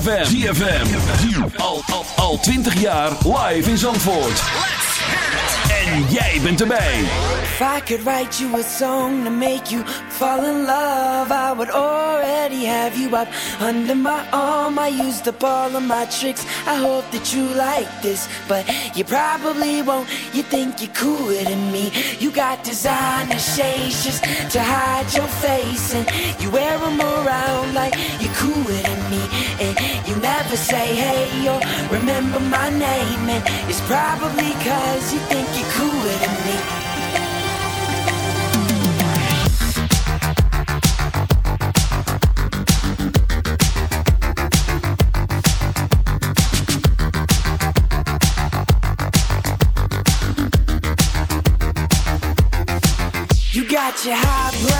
ZFM. ZFM. Al, al, al 20 jaar live in Zandvoort. En jij bent erbij. If I could write you a song to make you fall in love, I would already have you up under my arm. I used up all of my tricks. I hope that you like this, but you probably won't. You think you're cooler than me. You got designer shades just to hide your face, and you wear them around like you're cooler than me. Say hey or remember my name, and it's probably cause you think you're cooler than me. You got your highbrow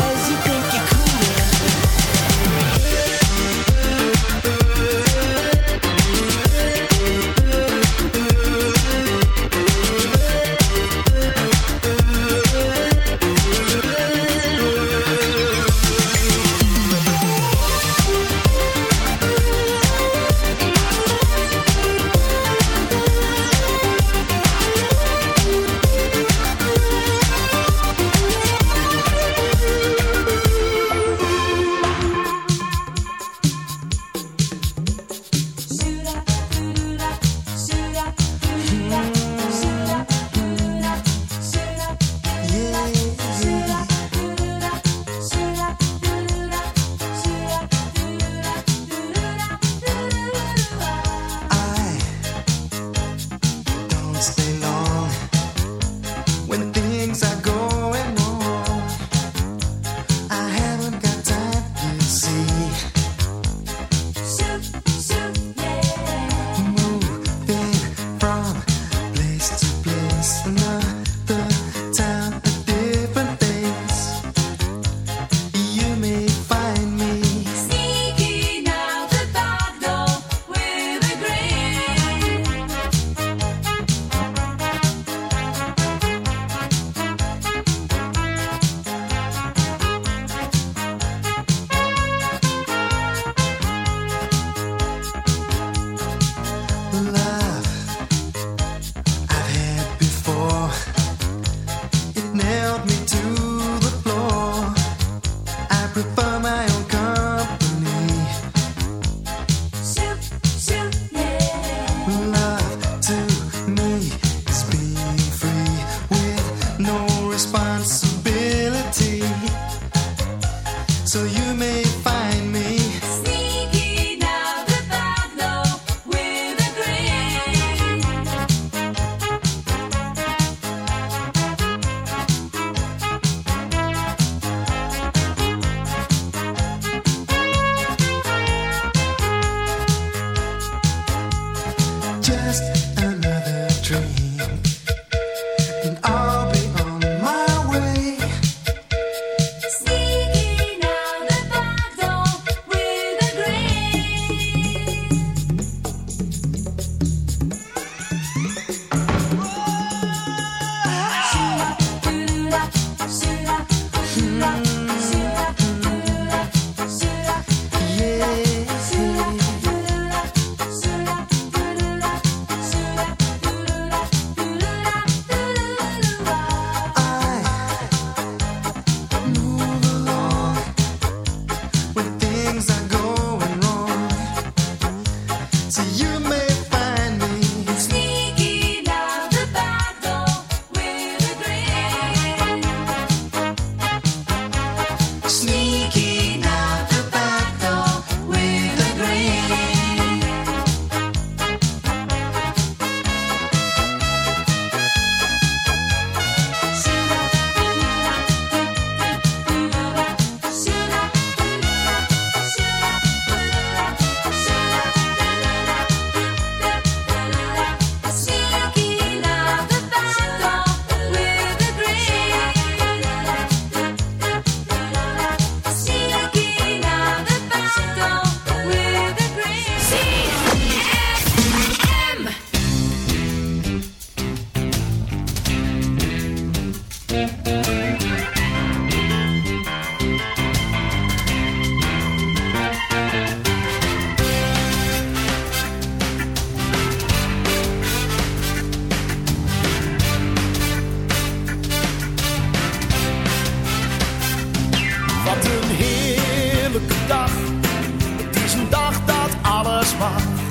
smaak.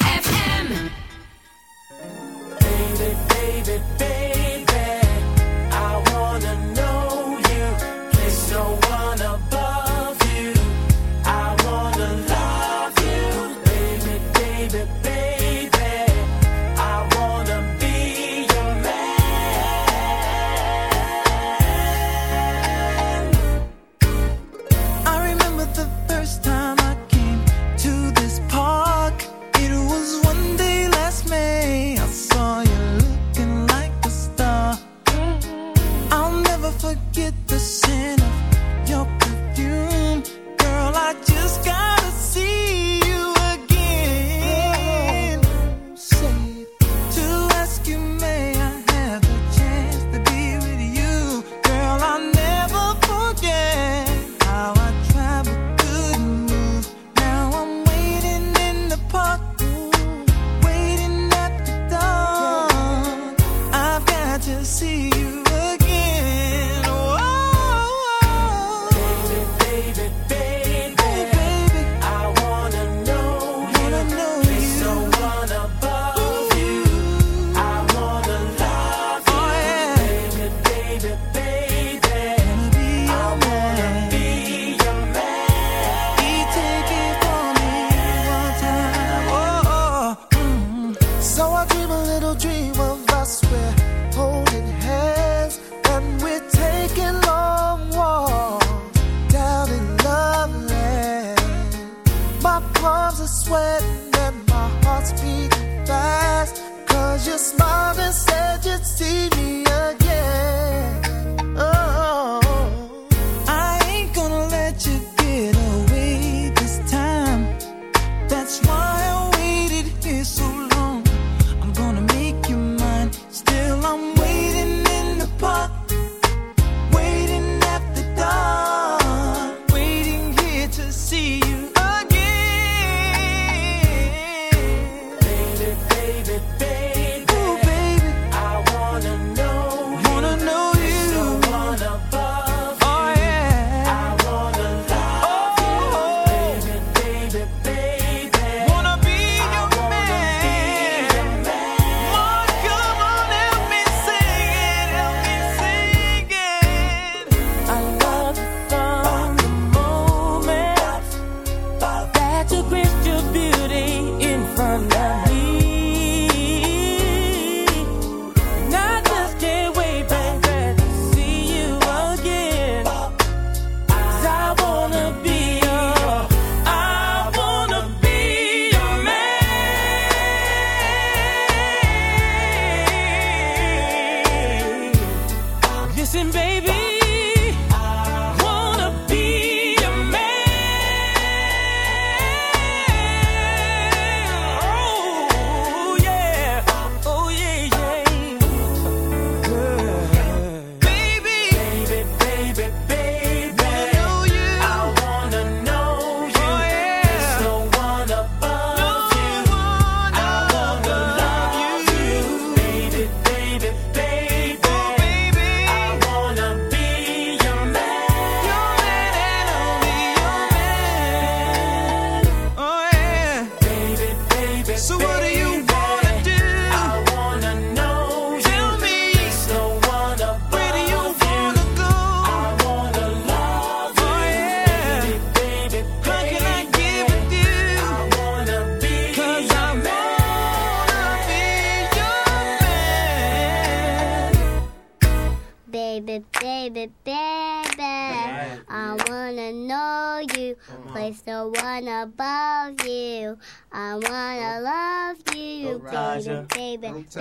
baby, baby.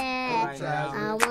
I want.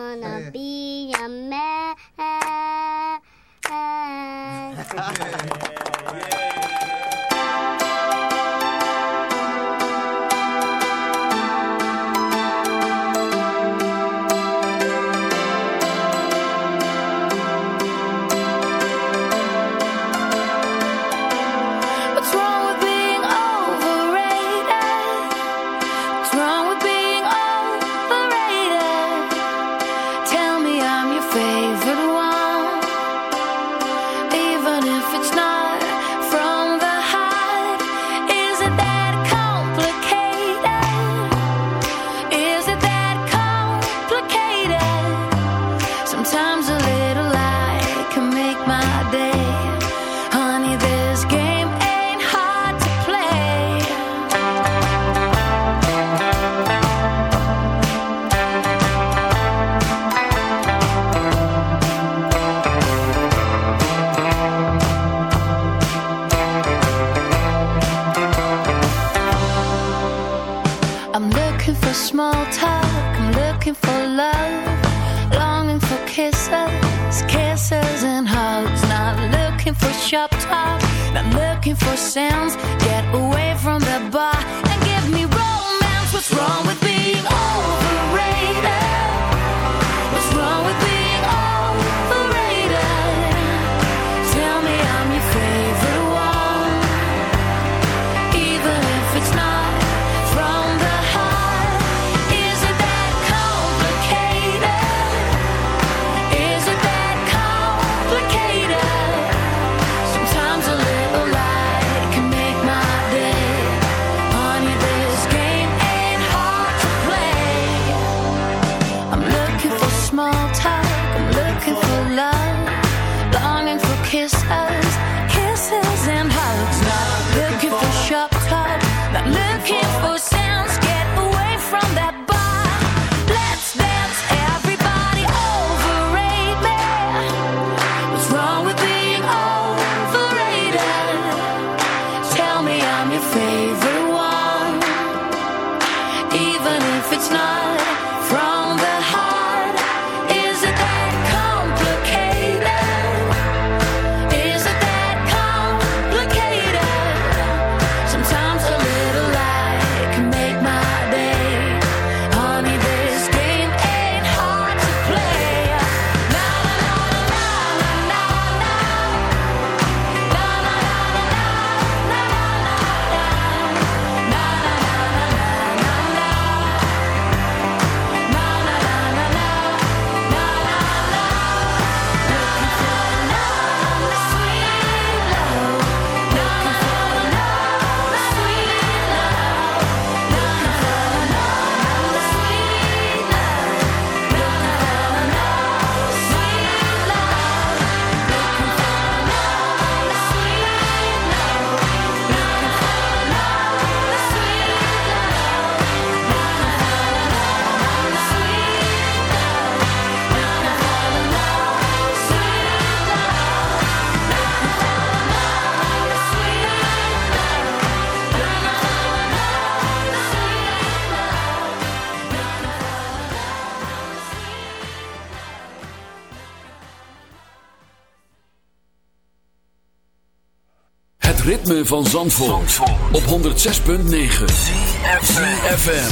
van Zandvoort, Zandvoort. op 106.9 CFFM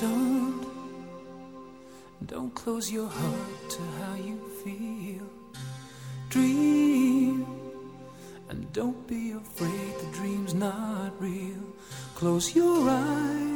Don't, don't close your heart to how you feel. Dream, and don't be afraid the dream's not real. Close your eyes.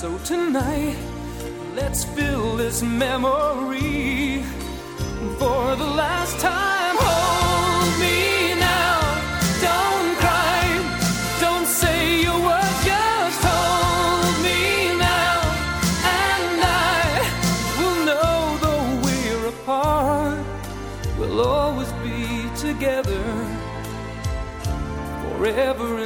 So tonight, let's fill this memory for the last time. Hold me now, don't cry, don't say a word, just hold me now, and I will know though we're apart, we'll always be together, forever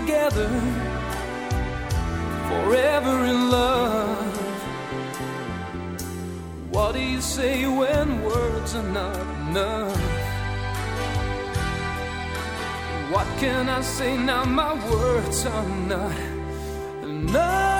together, forever in love. What do you say when words are not enough? What can I say now? My words are not You're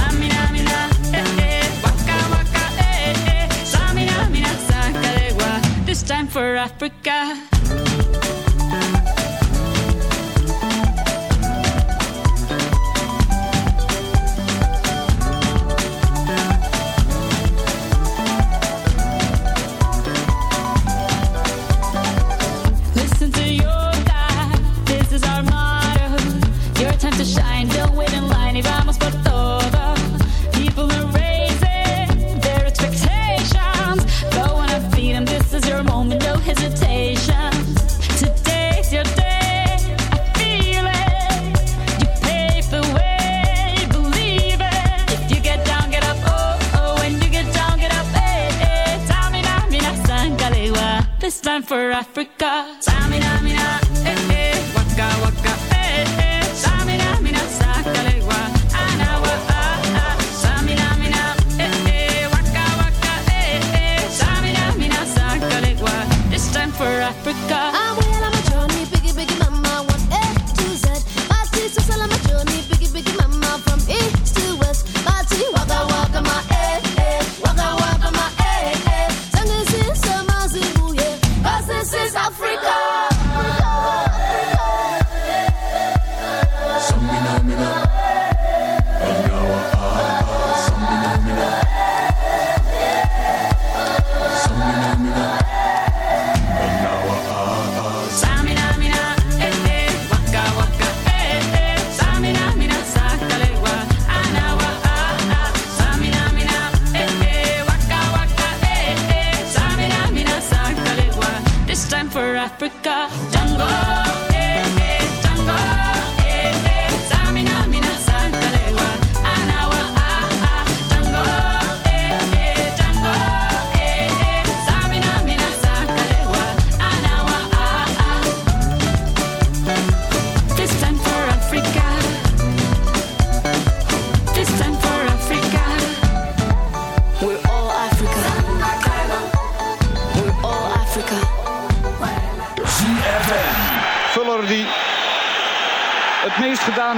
Time for Africa. Africa.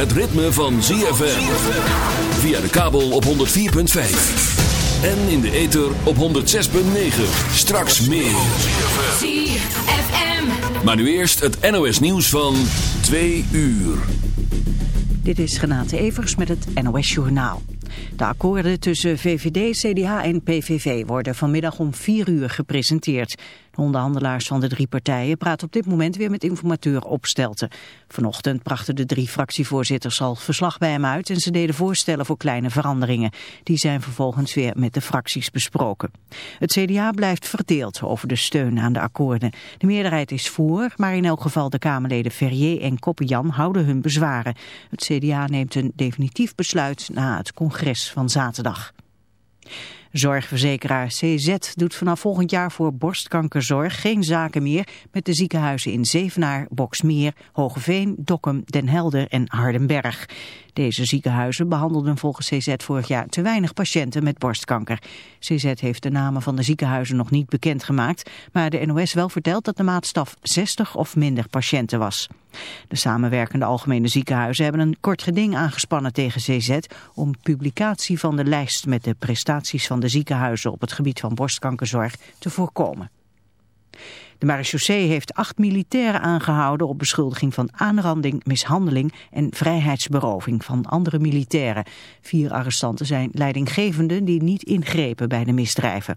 het ritme van ZFM. Via de kabel op 104.5. En in de ether op 106.9. Straks meer. ZFM. Maar nu eerst het NOS nieuws van 2 uur. Dit is Renate Evers met het NOS Journaal. De akkoorden tussen VVD, CDA en PVV worden vanmiddag om 4 uur gepresenteerd. De onderhandelaars van de drie partijen praten op dit moment weer met informateur Opstelten. Vanochtend brachten de drie fractievoorzitters al verslag bij hem uit en ze deden voorstellen voor kleine veranderingen. Die zijn vervolgens weer met de fracties besproken. Het CDA blijft verdeeld over de steun aan de akkoorden. De meerderheid is voor, maar in elk geval de Kamerleden Ferrier en Koppenjan houden hun bezwaren. Het CDA neemt een definitief besluit na het congres van zaterdag. Zorgverzekeraar CZ doet vanaf volgend jaar voor borstkankerzorg geen zaken meer met de ziekenhuizen in Zevenaar, Boksmeer, Hogeveen, Dokkum, Den Helder en Hardenberg. Deze ziekenhuizen behandelden volgens CZ vorig jaar te weinig patiënten met borstkanker. CZ heeft de namen van de ziekenhuizen nog niet bekendgemaakt, maar de NOS wel vertelt dat de maatstaf 60 of minder patiënten was. De samenwerkende algemene ziekenhuizen hebben een kort geding aangespannen tegen CZ om publicatie van de lijst met de prestaties van de ziekenhuizen op het gebied van borstkankerzorg te voorkomen. De marechaussee heeft acht militairen aangehouden op beschuldiging van aanranding, mishandeling en vrijheidsberoving van andere militairen. Vier arrestanten zijn leidinggevenden die niet ingrepen bij de misdrijven.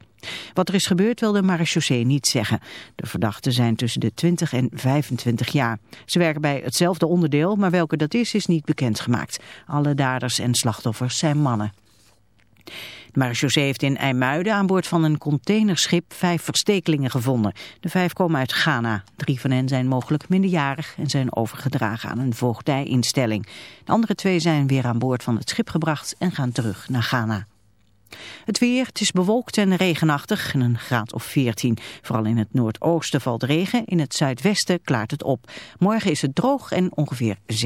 Wat er is gebeurd wil de marechaussee niet zeggen. De verdachten zijn tussen de 20 en 25 jaar. Ze werken bij hetzelfde onderdeel, maar welke dat is, is niet bekendgemaakt. Alle daders en slachtoffers zijn mannen. De marechaussee heeft in IJmuiden aan boord van een containerschip vijf verstekelingen gevonden. De vijf komen uit Ghana. Drie van hen zijn mogelijk minderjarig en zijn overgedragen aan een voogdijinstelling. De andere twee zijn weer aan boord van het schip gebracht en gaan terug naar Ghana. Het weer, het is bewolkt en regenachtig en een graad of 14. Vooral in het noordoosten valt regen, in het zuidwesten klaart het op. Morgen is het droog en ongeveer 6